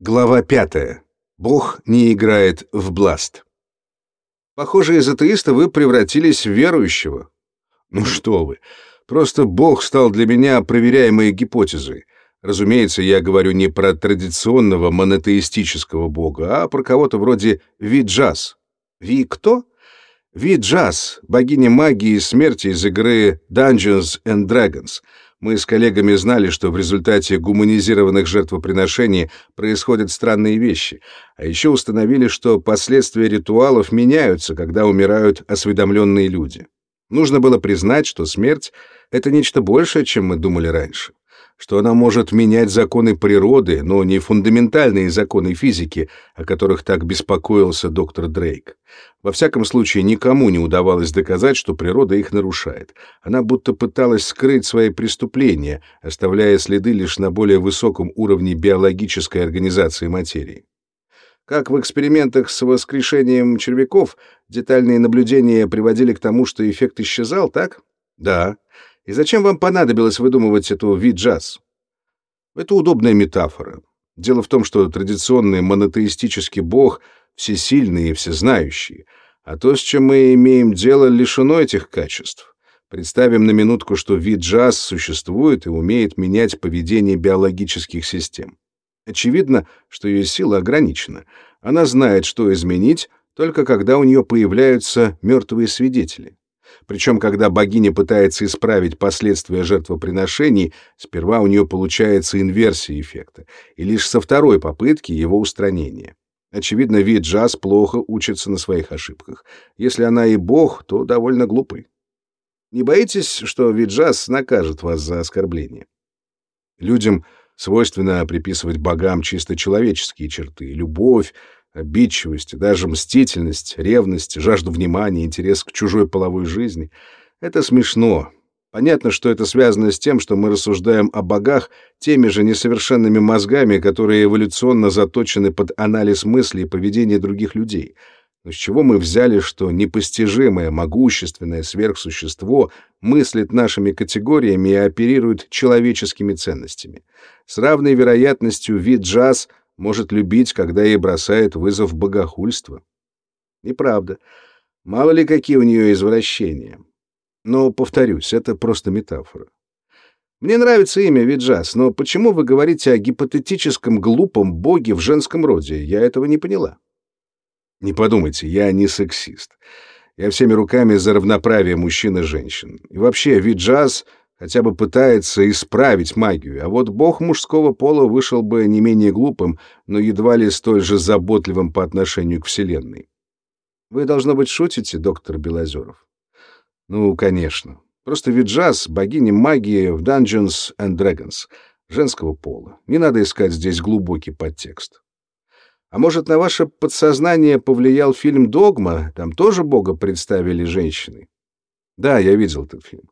Глава пятая. Бог не играет в бласт. Похоже, из атеиста вы превратились в верующего. Ну что вы, просто Бог стал для меня проверяемой гипотезой. Разумеется, я говорю не про традиционного монотеистического бога, а про кого-то вроде Виджас. Ви кто? Виджас, богиня магии и смерти из игры Dungeons and Dragons — мы с коллегами знали, что в результате гуманизированных жертвоприношений происходят странные вещи, а еще установили, что последствия ритуалов меняются, когда умирают осведомленные люди. Нужно было признать, что смерть — это нечто большее, чем мы думали раньше что она может менять законы природы, но не фундаментальные законы физики, о которых так беспокоился доктор Дрейк. Во всяком случае, никому не удавалось доказать, что природа их нарушает. Она будто пыталась скрыть свои преступления, оставляя следы лишь на более высоком уровне биологической организации материи. Как в экспериментах с воскрешением червяков, детальные наблюдения приводили к тому, что эффект исчезал, так? Да. И зачем вам понадобилось выдумывать эту вид-джаз? Это удобная метафора. Дело в том, что традиционный монотеистический бог всесильный и всезнающий, а то, с чем мы имеем дело, лишено этих качеств. Представим на минутку, что вид джаз существует и умеет менять поведение биологических систем. Очевидно, что ее сила ограничена. Она знает, что изменить, только когда у нее появляются мертвые свидетели. Причем, когда богиня пытается исправить последствия жертвоприношений, сперва у нее получается инверсия эффекта, и лишь со второй попытки его устранения. Очевидно, вид джаз плохо учится на своих ошибках. Если она и бог, то довольно глупый. Не боитесь, что Виджас накажет вас за оскорбление? Людям свойственно приписывать богам чисто человеческие черты — любовь, обидчивость, даже мстительность, ревность, жажду внимания, интерес к чужой половой жизни. Это смешно. Понятно, что это связано с тем, что мы рассуждаем о богах теми же несовершенными мозгами, которые эволюционно заточены под анализ мыслей и поведения других людей. Но с чего мы взяли, что непостижимое, могущественное сверхсущество мыслит нашими категориями и оперирует человеческими ценностями? С равной вероятностью вид джаз может любить, когда ей бросает вызов богохульство. Неправда. Мало ли какие у нее извращения. Но, повторюсь, это просто метафора. Мне нравится имя Виджас, но почему вы говорите о гипотетическом глупом боге в женском роде? Я этого не поняла. Не подумайте, я не сексист. Я всеми руками за равноправие мужчин и женщин. И вообще, Виджас хотя бы пытается исправить магию, а вот бог мужского пола вышел бы не менее глупым, но едва ли столь же заботливым по отношению к Вселенной. Вы, должно быть, шутите, доктор Белозеров? Ну, конечно. Просто Виджас — богиня магии в Dungeons and Dragons, женского пола. Не надо искать здесь глубокий подтекст. А может, на ваше подсознание повлиял фильм «Догма»? Там тоже бога представили женщиной. Да, я видел этот фильм.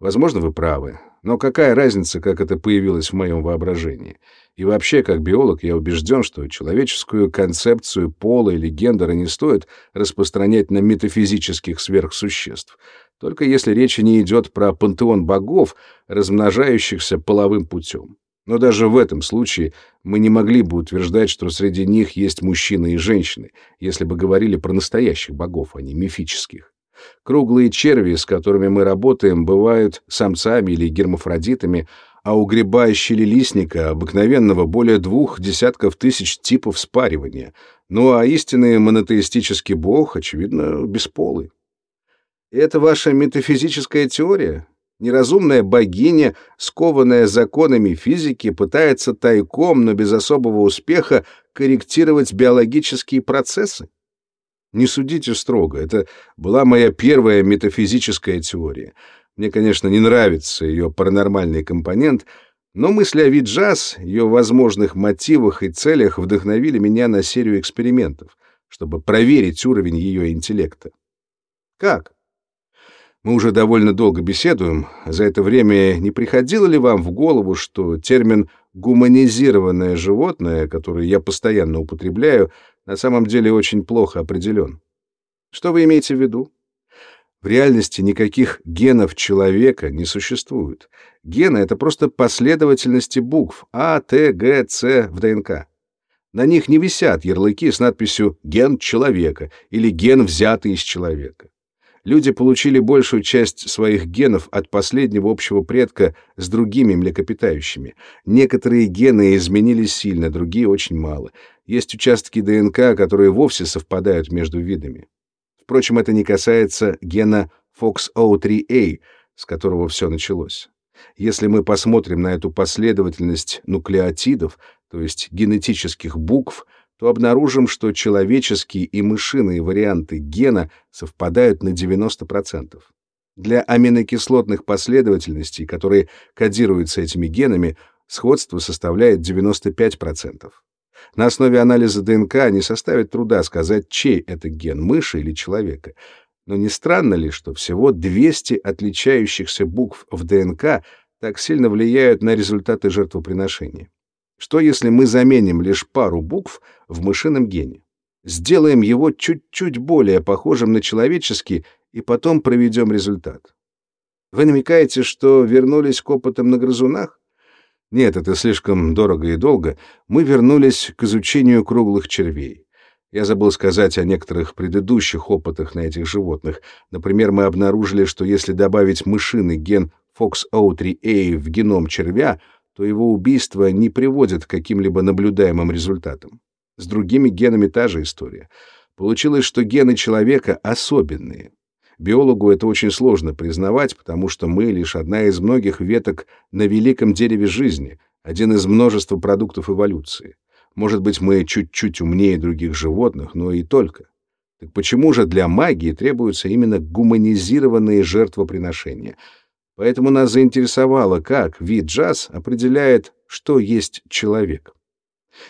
Возможно, вы правы. Но какая разница, как это появилось в моем воображении? И вообще, как биолог, я убежден, что человеческую концепцию пола или гендера не стоит распространять на метафизических сверхсуществ, только если речь не идет про пантеон богов, размножающихся половым путем. Но даже в этом случае мы не могли бы утверждать, что среди них есть мужчины и женщины, если бы говорили про настоящих богов, а не мифических. Круглые черви, с которыми мы работаем, бывают самцами или гермафродитами, а у гриба щелелистника обыкновенного более двух десятков тысяч типов спаривания. Ну а истинный монотеистический бог, очевидно, бесполый. И это ваша метафизическая теория? Неразумная богиня, скованная законами физики, пытается тайком, но без особого успеха, корректировать биологические процессы? Не судите строго, это была моя первая метафизическая теория. Мне, конечно, не нравится ее паранормальный компонент, но мысли о Виджаз, ее возможных мотивах и целях вдохновили меня на серию экспериментов, чтобы проверить уровень ее интеллекта. Как? Мы уже довольно долго беседуем. За это время не приходило ли вам в голову, что термин «гуманизированное животное», который я постоянно употребляю, на самом деле очень плохо определен. Что вы имеете в виду? В реальности никаких генов человека не существует. Гены — это просто последовательности букв А, Т, Г, С в ДНК. На них не висят ярлыки с надписью «ген человека» или «ген, взятый из человека». Люди получили большую часть своих генов от последнего общего предка с другими млекопитающими. Некоторые гены изменились сильно, другие очень мало. Есть участки ДНК, которые вовсе совпадают между видами. Впрочем, это не касается гена FOXO3A, с которого все началось. Если мы посмотрим на эту последовательность нуклеотидов, то есть генетических букв, то обнаружим, что человеческие и мышиные варианты гена совпадают на 90%. Для аминокислотных последовательностей, которые кодируются этими генами, сходство составляет 95%. На основе анализа ДНК не составит труда сказать, чей это ген, мыши или человека. Но не странно ли, что всего 200 отличающихся букв в ДНК так сильно влияют на результаты жертвоприношения? Что если мы заменим лишь пару букв в мышином гене? Сделаем его чуть-чуть более похожим на человеческий и потом проведем результат. Вы намекаете, что вернулись к опытам на грызунах? Нет, это слишком дорого и долго. Мы вернулись к изучению круглых червей. Я забыл сказать о некоторых предыдущих опытах на этих животных. Например, мы обнаружили, что если добавить мышиный ген FOXO3A в геном червя, то его убийство не приводит к каким-либо наблюдаемым результатам. С другими генами та же история. Получилось, что гены человека особенные. Биологу это очень сложно признавать, потому что мы лишь одна из многих веток на великом дереве жизни, один из множества продуктов эволюции. Может быть, мы чуть-чуть умнее других животных, но и только. Так почему же для магии требуются именно гуманизированные жертвоприношения? Поэтому нас заинтересовало, как вид джаз определяет, что есть человек.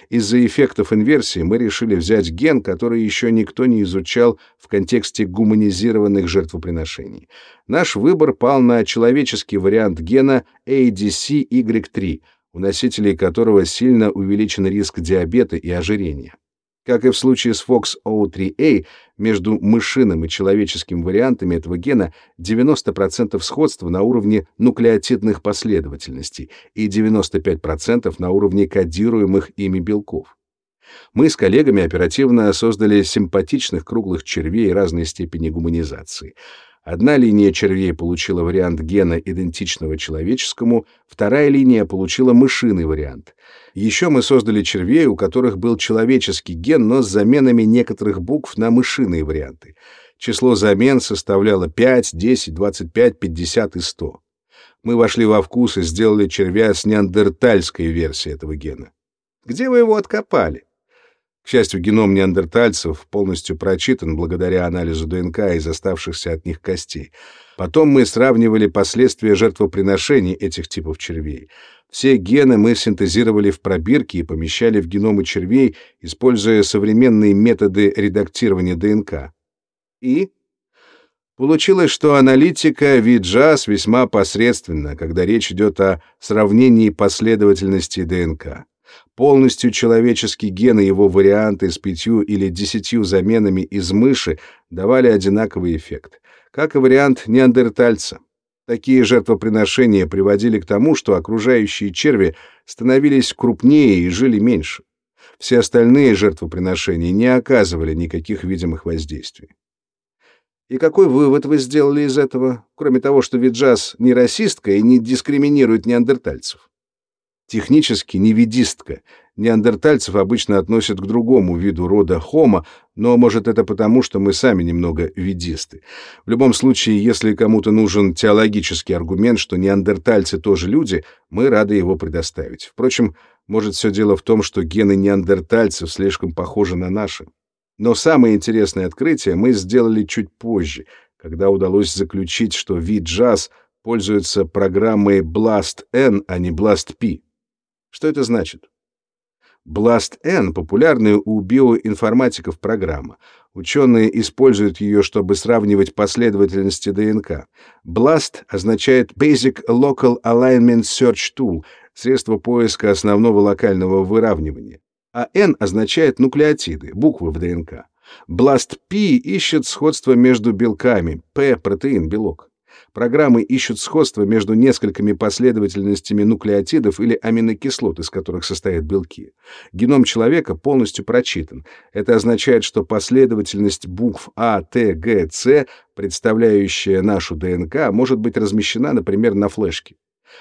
Из-за эффектов инверсии мы решили взять ген, который еще никто не изучал в контексте гуманизированных жертвоприношений. Наш выбор пал на человеческий вариант гена ADCY3, у носителей которого сильно увеличен риск диабета и ожирения. Как и в случае с FOXO3A, между мышиным и человеческим вариантами этого гена 90% сходства на уровне нуклеотидных последовательностей и 95% на уровне кодируемых ими белков. Мы с коллегами оперативно создали симпатичных круглых червей разной степени гуманизации — Одна линия червей получила вариант гена, идентичного человеческому, вторая линия получила мышиный вариант. Еще мы создали червей, у которых был человеческий ген, но с заменами некоторых букв на мышиные варианты. Число замен составляло 5, 10, 25, 50 и 100. Мы вошли во вкус и сделали червя с неандертальской версией этого гена. Где вы его откопали? К счастью, геном неандертальцев полностью прочитан благодаря анализу ДНК из оставшихся от них костей. Потом мы сравнивали последствия жертвоприношений этих типов червей. Все гены мы синтезировали в пробирке и помещали в геномы червей, используя современные методы редактирования ДНК. И Получилось, что аналитика Виджас весьма посредственна, когда речь идет о сравнении последовательности ДНК. Полностью человеческие гены его варианты с пятью или десятью заменами из мыши давали одинаковый эффект, как и вариант неандертальца. Такие жертвоприношения приводили к тому, что окружающие черви становились крупнее и жили меньше. Все остальные жертвоприношения не оказывали никаких видимых воздействий. И какой вывод вы сделали из этого, кроме того, что Виджас не расистка и не дискриминирует неандертальцев? Технически невидистка. Неандертальцев обычно относят к другому виду рода Homo, но, может, это потому, что мы сами немного видисты. В любом случае, если кому-то нужен теологический аргумент, что неандертальцы тоже люди, мы рады его предоставить. Впрочем, может, все дело в том, что гены неандертальцев слишком похожи на наши. Но самое интересное открытие мы сделали чуть позже, когда удалось заключить, что вид джаз пользуется программой BLAST-N, а не BLAST-P. Что это значит? BLAST-N — популярная у биоинформатиков программа. Ученые используют ее, чтобы сравнивать последовательности ДНК. BLAST означает Basic Local Alignment Search Tool — средство поиска основного локального выравнивания. А N означает нуклеотиды, буквы в ДНК. BLAST-P ищет сходство между белками, P — протеин, белок. Программы ищут сходство между несколькими последовательностями нуклеотидов или аминокислот, из которых состоят белки. Геном человека полностью прочитан. Это означает, что последовательность букв А, Т, Г, С, представляющая нашу ДНК, может быть размещена, например, на флешке.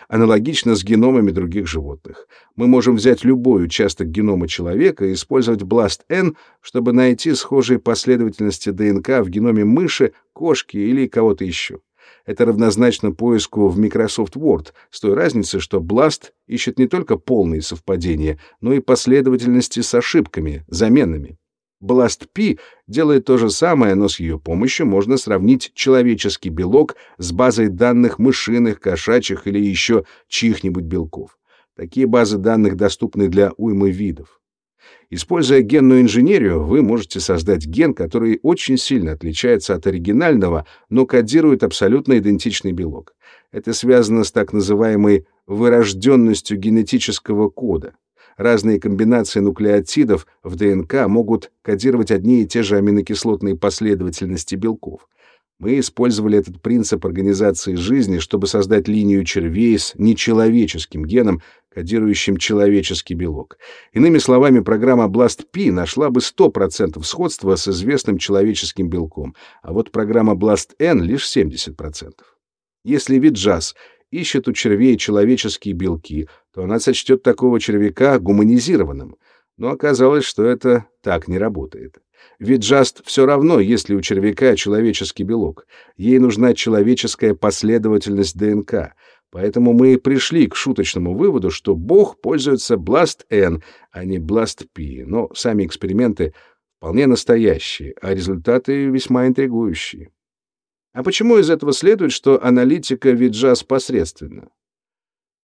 Аналогично с геномами других животных. Мы можем взять любой участок генома человека и использовать BLAST-N, чтобы найти схожие последовательности ДНК в геноме мыши, кошки или кого-то еще. Это равнозначно поиску в Microsoft Word, с той разницей, что Blast ищет не только полные совпадения, но и последовательности с ошибками, заменами. BLAST-P делает то же самое, но с ее помощью можно сравнить человеческий белок с базой данных мышиных, кошачьих или еще чьих-нибудь белков. Такие базы данных доступны для уймы видов. Используя генную инженерию, вы можете создать ген, который очень сильно отличается от оригинального, но кодирует абсолютно идентичный белок. Это связано с так называемой вырожденностью генетического кода. Разные комбинации нуклеотидов в ДНК могут кодировать одни и те же аминокислотные последовательности белков. Мы использовали этот принцип организации жизни, чтобы создать линию червей с нечеловеческим геном, кодирующим человеческий белок. Иными словами, программа BLAST-P нашла бы 100% сходства с известным человеческим белком, а вот программа BLAST-N — лишь 70%. Если Виджас ищет у червей человеческие белки, то она сочтет такого червяка гуманизированным. Но оказалось, что это так не работает. Ведь Джаст все равно, если у червяка человеческий белок. Ей нужна человеческая последовательность ДНК. Поэтому мы и пришли к шуточному выводу, что Бог пользуется Blast-N, а не Blast-P. Но сами эксперименты вполне настоящие, а результаты весьма интригующие. А почему из этого следует, что аналитика Виджас посредственна?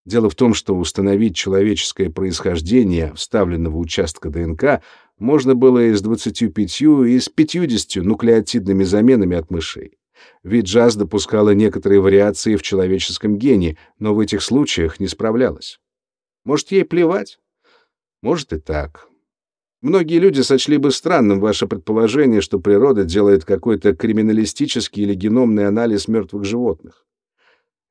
Дело в том, что установить человеческое происхождение вставленного участка ДНК можно было из 25 и из 50 нуклеотидными заменами от мышей. Ведь джаз допускала некоторые вариации в человеческом гене, но в этих случаях не справлялась. Может, ей плевать? Может и так. Многие люди сочли бы странным ваше предположение, что природа делает какой-то криминалистический или геномный анализ мертвых животных.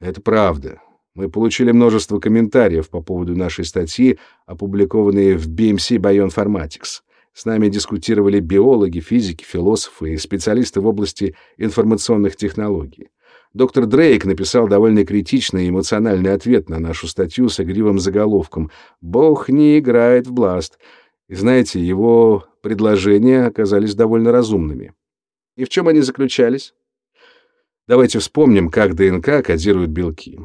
Это правда. Мы получили множество комментариев по поводу нашей статьи, опубликованной в BMC Bioinformatics. С нами дискутировали биологи, физики, философы и специалисты в области информационных технологий. Доктор Дрейк написал довольно критичный и эмоциональный ответ на нашу статью с игривым заголовком «Бог не играет в бласт». И знаете, его предложения оказались довольно разумными. И в чем они заключались? Давайте вспомним, как ДНК кодирует белки.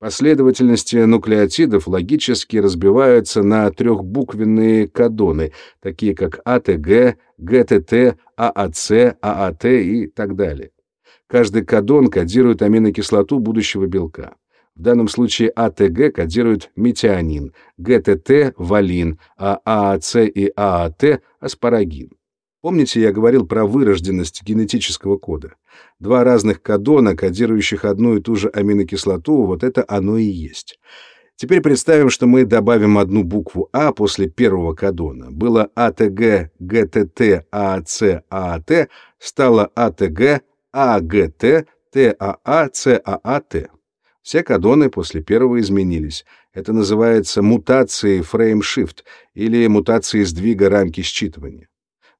Последовательности нуклеотидов логически разбиваются на трехбуквенные кодоны, такие как АТГ, ГТТ, ААЦ, ААТ и так далее. Каждый кодон кодирует аминокислоту будущего белка. В данном случае АТГ кодирует метионин, ГТТ — валин, а ААЦ и ААТ — аспарагин. Помните, я говорил про вырожденность генетического кода? Два разных кодона, кодирующих одну и ту же аминокислоту, вот это оно и есть. Теперь представим, что мы добавим одну букву А после первого кодона. Было АТГ, ГТТ, ААЦ, ААТ, стало АТГ, АГТ, ТАА, ЦААТ. Все кодоны после первого изменились. Это называется мутацией фрейм-шифт или мутацией сдвига рамки считывания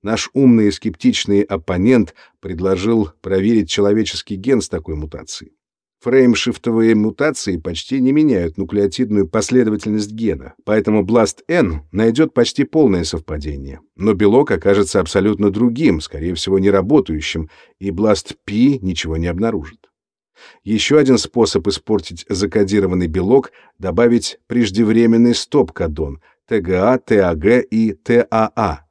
наш умный и скептичный оппонент предложил проверить человеческий ген с такой мутацией. Фреймшифтовые мутации почти не меняют нуклеотидную последовательность гена, поэтому BLAST-N найдет почти полное совпадение. Но белок окажется абсолютно другим, скорее всего, не работающим, и BLAST-P ничего не обнаружит. Еще один способ испортить закодированный белок — добавить преждевременный стоп-кодон — ТГА, ТАГ и ТАА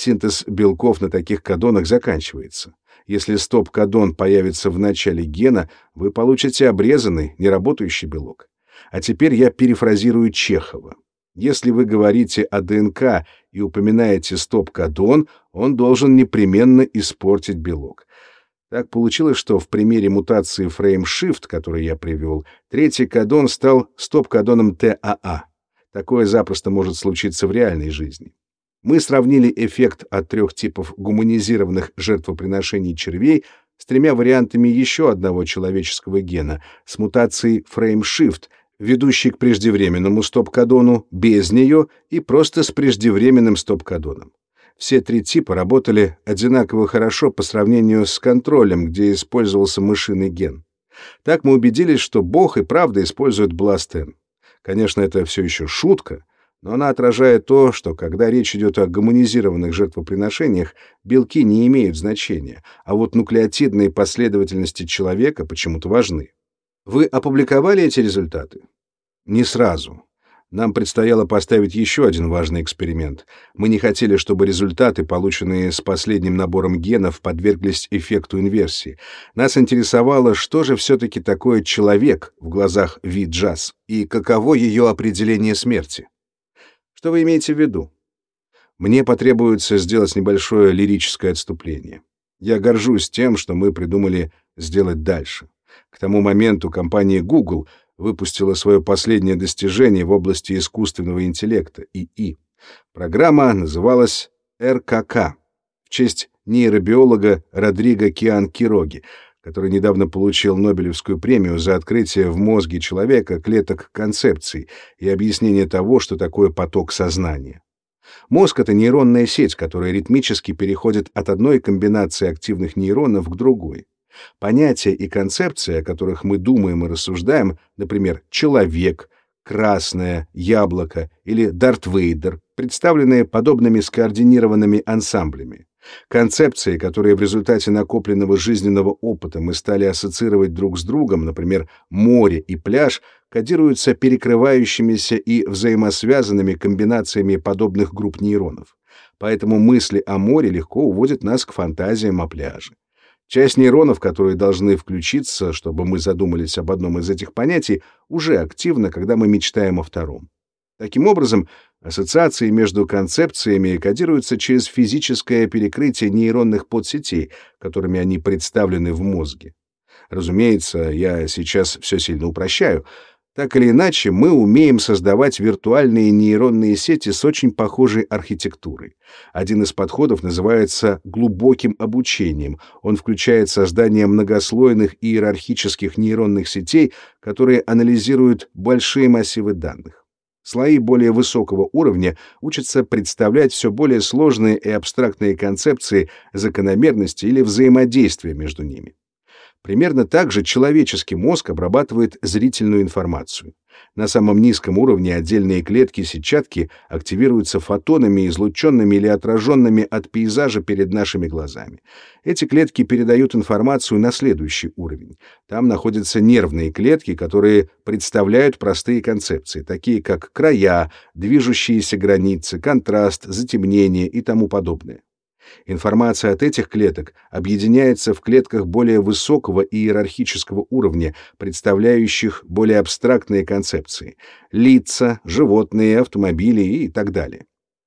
синтез белков на таких кодонах заканчивается. Если стоп-кодон появится в начале гена, вы получите обрезанный, неработающий белок. А теперь я перефразирую Чехова. Если вы говорите о ДНК и упоминаете стоп-кодон, он должен непременно испортить белок. Так получилось, что в примере мутации фрейм-шифт, который я привел, третий кодон стал стоп-кодоном ТАА. Такое запросто может случиться в реальной жизни. Мы сравнили эффект от трех типов гуманизированных жертвоприношений червей с тремя вариантами еще одного человеческого гена, с мутацией фреймшифт, ведущей к преждевременному стоп-кодону, без нее и просто с преждевременным стоп-кодоном. Все три типа работали одинаково хорошо по сравнению с контролем, где использовался мышиный ген. Так мы убедились, что Бог и правда использует Бластен. Конечно, это все еще шутка, но она отражает то, что когда речь идет о гуманизированных жертвоприношениях, белки не имеют значения, а вот нуклеотидные последовательности человека почему-то важны. Вы опубликовали эти результаты? Не сразу. Нам предстояло поставить еще один важный эксперимент. Мы не хотели, чтобы результаты, полученные с последним набором генов, подверглись эффекту инверсии. Нас интересовало, что же все-таки такое человек в глазах Виджас и каково ее определение смерти. Что вы имеете в виду? Мне потребуется сделать небольшое лирическое отступление. Я горжусь тем, что мы придумали сделать дальше. К тому моменту компания Google — выпустила свое последнее достижение в области искусственного интеллекта ИИ. Программа называлась РКК в честь нейробиолога Родриго Киан Кироги, который недавно получил Нобелевскую премию за открытие в мозге человека клеток концепций и объяснение того, что такое поток сознания. Мозг — это нейронная сеть, которая ритмически переходит от одной комбинации активных нейронов к другой. Понятия и концепции, о которых мы думаем и рассуждаем, например, «человек», «красное», «яблоко» или «Дарт Вейдер», представленные подобными скоординированными ансамблями. Концепции, которые в результате накопленного жизненного опыта мы стали ассоциировать друг с другом, например, море и пляж, кодируются перекрывающимися и взаимосвязанными комбинациями подобных групп нейронов. Поэтому мысли о море легко уводят нас к фантазиям о пляже. Часть нейронов, которые должны включиться, чтобы мы задумались об одном из этих понятий, уже активна, когда мы мечтаем о втором. Таким образом, ассоциации между концепциями кодируются через физическое перекрытие нейронных подсетей, которыми они представлены в мозге. Разумеется, я сейчас все сильно упрощаю — так или иначе, мы умеем создавать виртуальные нейронные сети с очень похожей архитектурой. Один из подходов называется глубоким обучением. Он включает создание многослойных иерархических нейронных сетей, которые анализируют большие массивы данных. Слои более высокого уровня учатся представлять все более сложные и абстрактные концепции закономерности или взаимодействия между ними. Примерно так же человеческий мозг обрабатывает зрительную информацию. На самом низком уровне отдельные клетки сетчатки активируются фотонами, излученными или отраженными от пейзажа перед нашими глазами. Эти клетки передают информацию на следующий уровень. Там находятся нервные клетки, которые представляют простые концепции, такие как края, движущиеся границы, контраст, затемнение и тому подобное. Информация от этих клеток объединяется в клетках более высокого иерархического уровня, представляющих более абстрактные концепции — лица, животные, автомобили и так далее.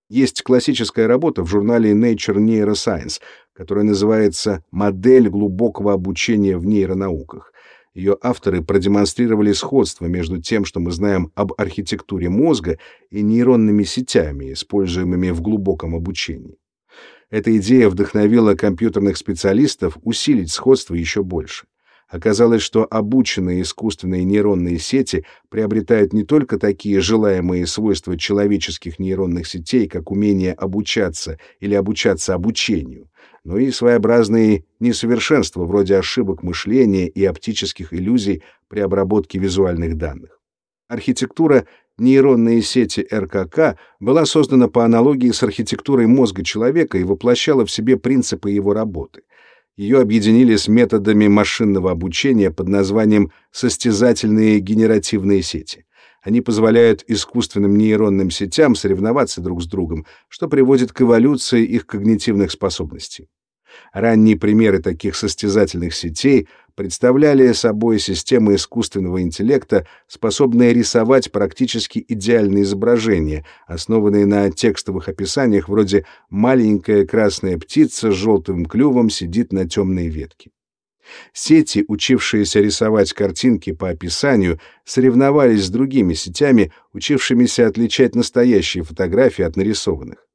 Есть классическая работа в журнале Nature Neuroscience, которая называется «Модель глубокого обучения в нейронауках». Ее авторы продемонстрировали сходство между тем, что мы знаем об архитектуре мозга, и нейронными сетями, используемыми в глубоком обучении. Эта идея вдохновила компьютерных специалистов усилить сходство еще больше. Оказалось, что обученные искусственные нейронные сети приобретают не только такие желаемые свойства человеческих нейронных сетей, как умение обучаться или обучаться обучению, но и своеобразные несовершенства вроде ошибок мышления и оптических иллюзий при обработке визуальных данных. Архитектура нейронные сети РКК была создана по аналогии с архитектурой мозга человека и воплощала в себе принципы его работы. Ее объединили с методами машинного обучения под названием состязательные генеративные сети. Они позволяют искусственным нейронным сетям соревноваться друг с другом, что приводит к эволюции их когнитивных способностей. Ранние примеры таких состязательных сетей представляли собой системы искусственного интеллекта, способные рисовать практически идеальные изображения, основанные на текстовых описаниях вроде «маленькая красная птица с желтым клювом сидит на темной ветке». Сети, учившиеся рисовать картинки по описанию, соревновались с другими сетями, учившимися отличать настоящие фотографии от нарисованных.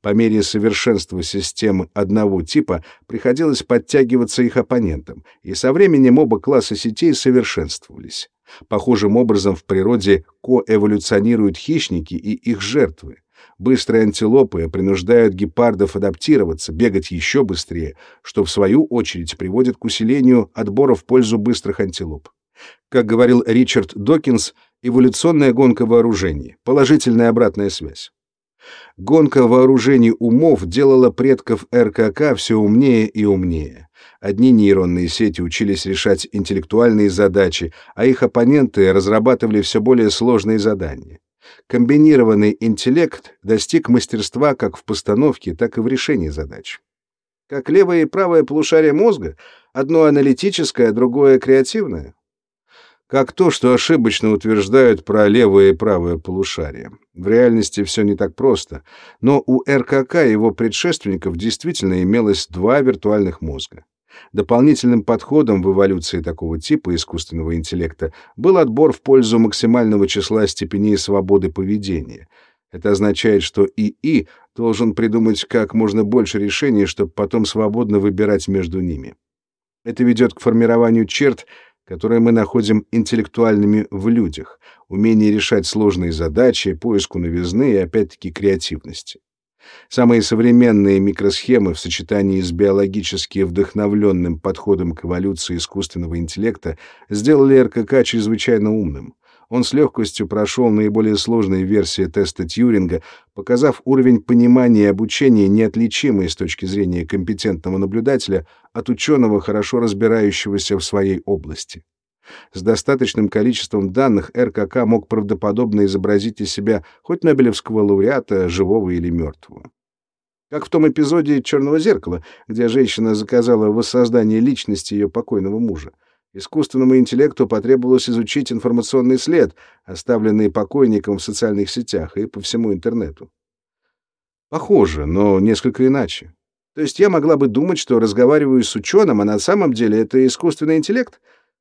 По мере совершенства системы одного типа приходилось подтягиваться их оппонентам, и со временем оба класса сетей совершенствовались. Похожим образом в природе коэволюционируют хищники и их жертвы. Быстрые антилопы принуждают гепардов адаптироваться, бегать еще быстрее, что в свою очередь приводит к усилению отбора в пользу быстрых антилоп. Как говорил Ричард Докинс, эволюционная гонка вооружений, положительная обратная связь. Гонка вооружений умов делала предков РКК все умнее и умнее. Одни нейронные сети учились решать интеллектуальные задачи, а их оппоненты разрабатывали все более сложные задания. Комбинированный интеллект достиг мастерства как в постановке, так и в решении задач. Как левое и правое полушарие мозга, одно аналитическое, а другое креативное, как то, что ошибочно утверждают про левое и правое полушарие. В реальности все не так просто, но у РКК и его предшественников действительно имелось два виртуальных мозга. Дополнительным подходом в эволюции такого типа искусственного интеллекта был отбор в пользу максимального числа степеней свободы поведения. Это означает, что ИИ должен придумать как можно больше решений, чтобы потом свободно выбирать между ними. Это ведет к формированию черт, которые мы находим интеллектуальными в людях, умение решать сложные задачи, поиску новизны и, опять-таки, креативности. Самые современные микросхемы в сочетании с биологически вдохновленным подходом к эволюции искусственного интеллекта сделали РКК чрезвычайно умным. Он с легкостью прошел наиболее сложные версии теста Тьюринга, показав уровень понимания и обучения, неотличимый с точки зрения компетентного наблюдателя от ученого, хорошо разбирающегося в своей области. С достаточным количеством данных РКК мог правдоподобно изобразить из себя хоть Нобелевского лауреата, живого или мертвого. Как в том эпизоде «Черного зеркала», где женщина заказала воссоздание личности ее покойного мужа. Искусственному интеллекту потребовалось изучить информационный след, оставленный покойником в социальных сетях и по всему интернету. Похоже, но несколько иначе. То есть я могла бы думать, что разговариваю с ученым, а на самом деле это искусственный интеллект?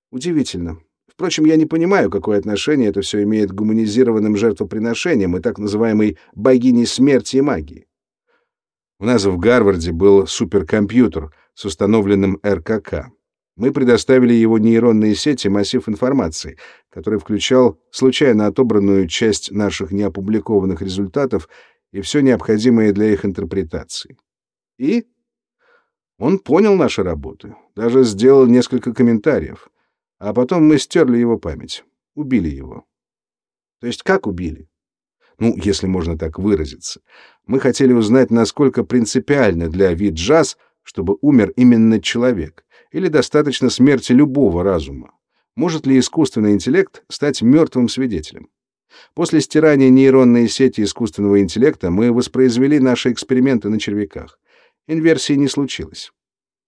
Удивительно. Впрочем, я не понимаю, какое отношение это все имеет к гуманизированным жертвоприношениям и так называемой богине смерти и магии. У нас в Гарварде был суперкомпьютер с установленным РКК мы предоставили его нейронные сети массив информации, который включал случайно отобранную часть наших неопубликованных результатов и все необходимое для их интерпретации. И он понял наши работы, даже сделал несколько комментариев, а потом мы стерли его память, убили его. То есть как убили? Ну, если можно так выразиться. Мы хотели узнать, насколько принципиально для вид чтобы умер именно человек, или достаточно смерти любого разума? Может ли искусственный интеллект стать мертвым свидетелем? После стирания нейронной сети искусственного интеллекта мы воспроизвели наши эксперименты на червяках. Инверсии не случилось.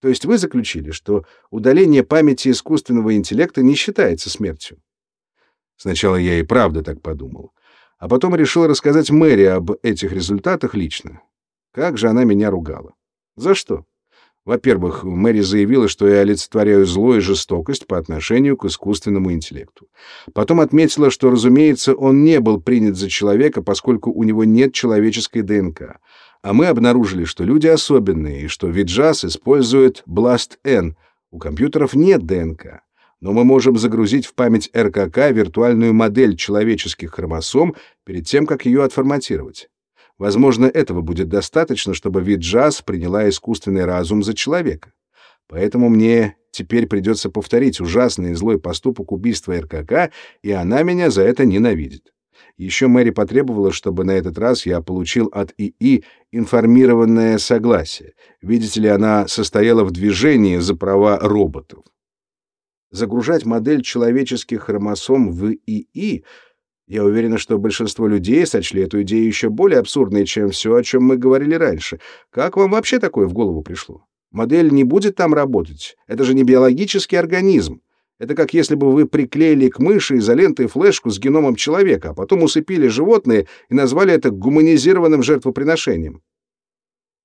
То есть вы заключили, что удаление памяти искусственного интеллекта не считается смертью? Сначала я и правда так подумал, а потом решил рассказать Мэри об этих результатах лично. Как же она меня ругала. За что? Во-первых, Мэри заявила, что я олицетворяю зло и жестокость по отношению к искусственному интеллекту. Потом отметила, что, разумеется, он не был принят за человека, поскольку у него нет человеческой ДНК. А мы обнаружили, что люди особенные, и что Виджас использует Blast-N. У компьютеров нет ДНК. Но мы можем загрузить в память РКК виртуальную модель человеческих хромосом перед тем, как ее отформатировать. Возможно, этого будет достаточно, чтобы Виджас приняла искусственный разум за человека. Поэтому мне теперь придется повторить ужасный и злой поступок убийства РКК, и она меня за это ненавидит. Еще Мэри потребовала, чтобы на этот раз я получил от ИИ информированное согласие. Видите ли, она состояла в движении за права роботов. Загружать модель человеческих хромосом в ИИ я уверена, что большинство людей сочли эту идею еще более абсурдной, чем все, о чем мы говорили раньше. Как вам вообще такое в голову пришло? Модель не будет там работать. Это же не биологический организм. Это как если бы вы приклеили к мыши изолентой флешку с геномом человека, а потом усыпили животное и назвали это гуманизированным жертвоприношением.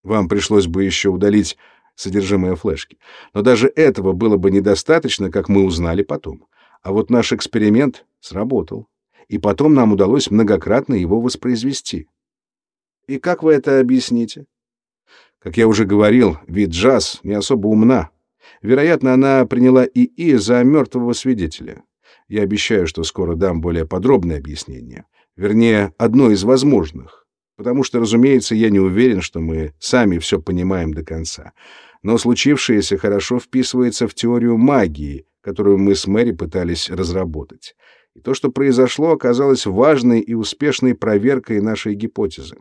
Вам пришлось бы еще удалить содержимое флешки. Но даже этого было бы недостаточно, как мы узнали потом. А вот наш эксперимент сработал и потом нам удалось многократно его воспроизвести. И как вы это объясните? Как я уже говорил, вид джаз не особо умна. Вероятно, она приняла ИИ за мертвого свидетеля. Я обещаю, что скоро дам более подробное объяснение. Вернее, одно из возможных. Потому что, разумеется, я не уверен, что мы сами все понимаем до конца. Но случившееся хорошо вписывается в теорию магии, которую мы с Мэри пытались разработать. И то, что произошло, оказалось важной и успешной проверкой нашей гипотезы.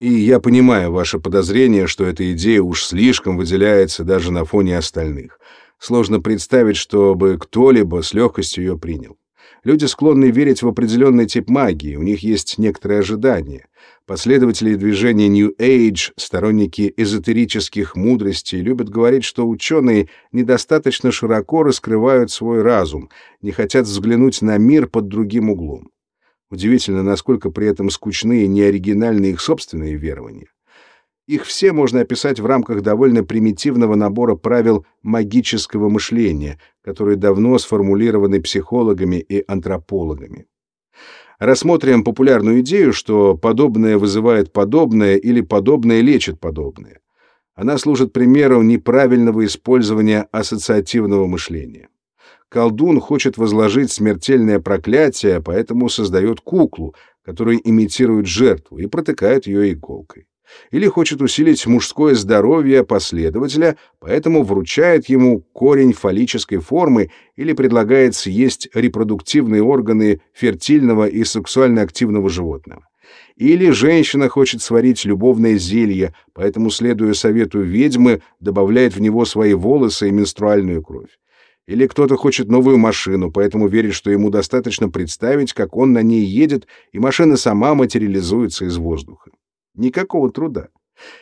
И я понимаю ваше подозрение, что эта идея уж слишком выделяется даже на фоне остальных. Сложно представить, чтобы кто-либо с легкостью ее принял. Люди склонны верить в определенный тип магии, у них есть некоторые ожидания. Последователи движения New Age, сторонники эзотерических мудростей, любят говорить, что ученые недостаточно широко раскрывают свой разум, не хотят взглянуть на мир под другим углом. Удивительно, насколько при этом скучны и неоригинальны их собственные верования. Их все можно описать в рамках довольно примитивного набора правил магического мышления, которые давно сформулированы психологами и антропологами. Рассмотрим популярную идею, что подобное вызывает подобное или подобное лечит подобное. Она служит примером неправильного использования ассоциативного мышления. Колдун хочет возложить смертельное проклятие, поэтому создает куклу, которая имитирует жертву, и протыкает ее иголкой. Или хочет усилить мужское здоровье последователя, поэтому вручает ему корень фаллической формы или предлагает съесть репродуктивные органы фертильного и сексуально активного животного. Или женщина хочет сварить любовное зелье, поэтому, следуя совету ведьмы, добавляет в него свои волосы и менструальную кровь. Или кто-то хочет новую машину, поэтому верит, что ему достаточно представить, как он на ней едет, и машина сама материализуется из воздуха. Никакого труда.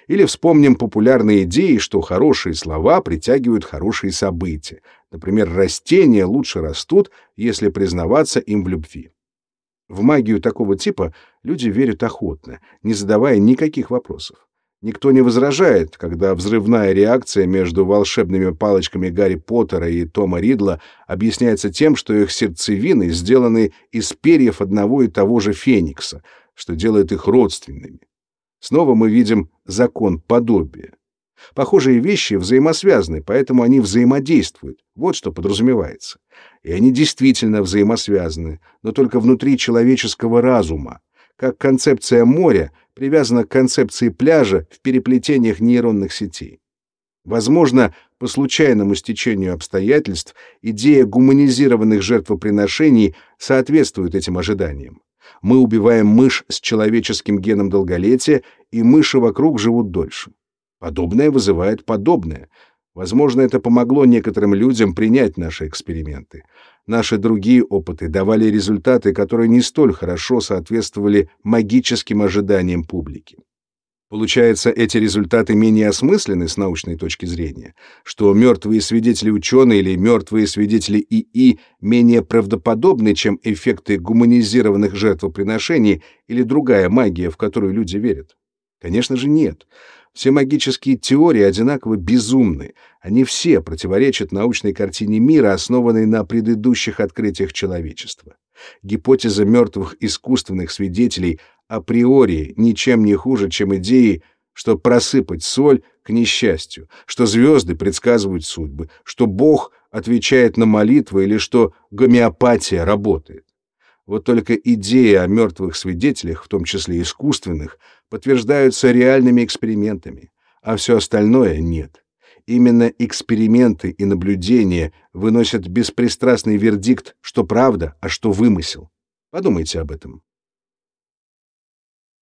Или вспомним популярные идеи, что хорошие слова притягивают хорошие события. Например, растения лучше растут, если признаваться им в любви. В магию такого типа люди верят охотно, не задавая никаких вопросов. Никто не возражает, когда взрывная реакция между волшебными палочками Гарри Поттера и Тома Ридла объясняется тем, что их сердцевины сделаны из перьев одного и того же феникса, что делает их родственными. Снова мы видим закон подобия. Похожие вещи взаимосвязаны, поэтому они взаимодействуют. Вот что подразумевается. И они действительно взаимосвязаны, но только внутри человеческого разума, как концепция моря привязана к концепции пляжа в переплетениях нейронных сетей. Возможно, по случайному стечению обстоятельств идея гуманизированных жертвоприношений соответствует этим ожиданиям. Мы убиваем мышь с человеческим геном долголетия, и мыши вокруг живут дольше. Подобное вызывает подобное. Возможно, это помогло некоторым людям принять наши эксперименты. Наши другие опыты давали результаты, которые не столь хорошо соответствовали магическим ожиданиям публики. Получается, эти результаты менее осмысленны с научной точки зрения, что мертвые свидетели ученые или мертвые свидетели ИИ менее правдоподобны, чем эффекты гуманизированных жертвоприношений или другая магия, в которую люди верят. Конечно же, нет. Все магические теории одинаково безумны. Они все противоречат научной картине мира, основанной на предыдущих открытиях человечества. Гипотеза мертвых искусственных свидетелей априори ничем не хуже, чем идеи, что просыпать соль к несчастью, что звезды предсказывают судьбы, что Бог отвечает на молитвы или что гомеопатия работает. Вот только идеи о мертвых свидетелях, в том числе искусственных, подтверждаются реальными экспериментами, а все остальное нет. Именно эксперименты и наблюдения выносят беспристрастный вердикт, что правда, а что вымысел. Подумайте об этом.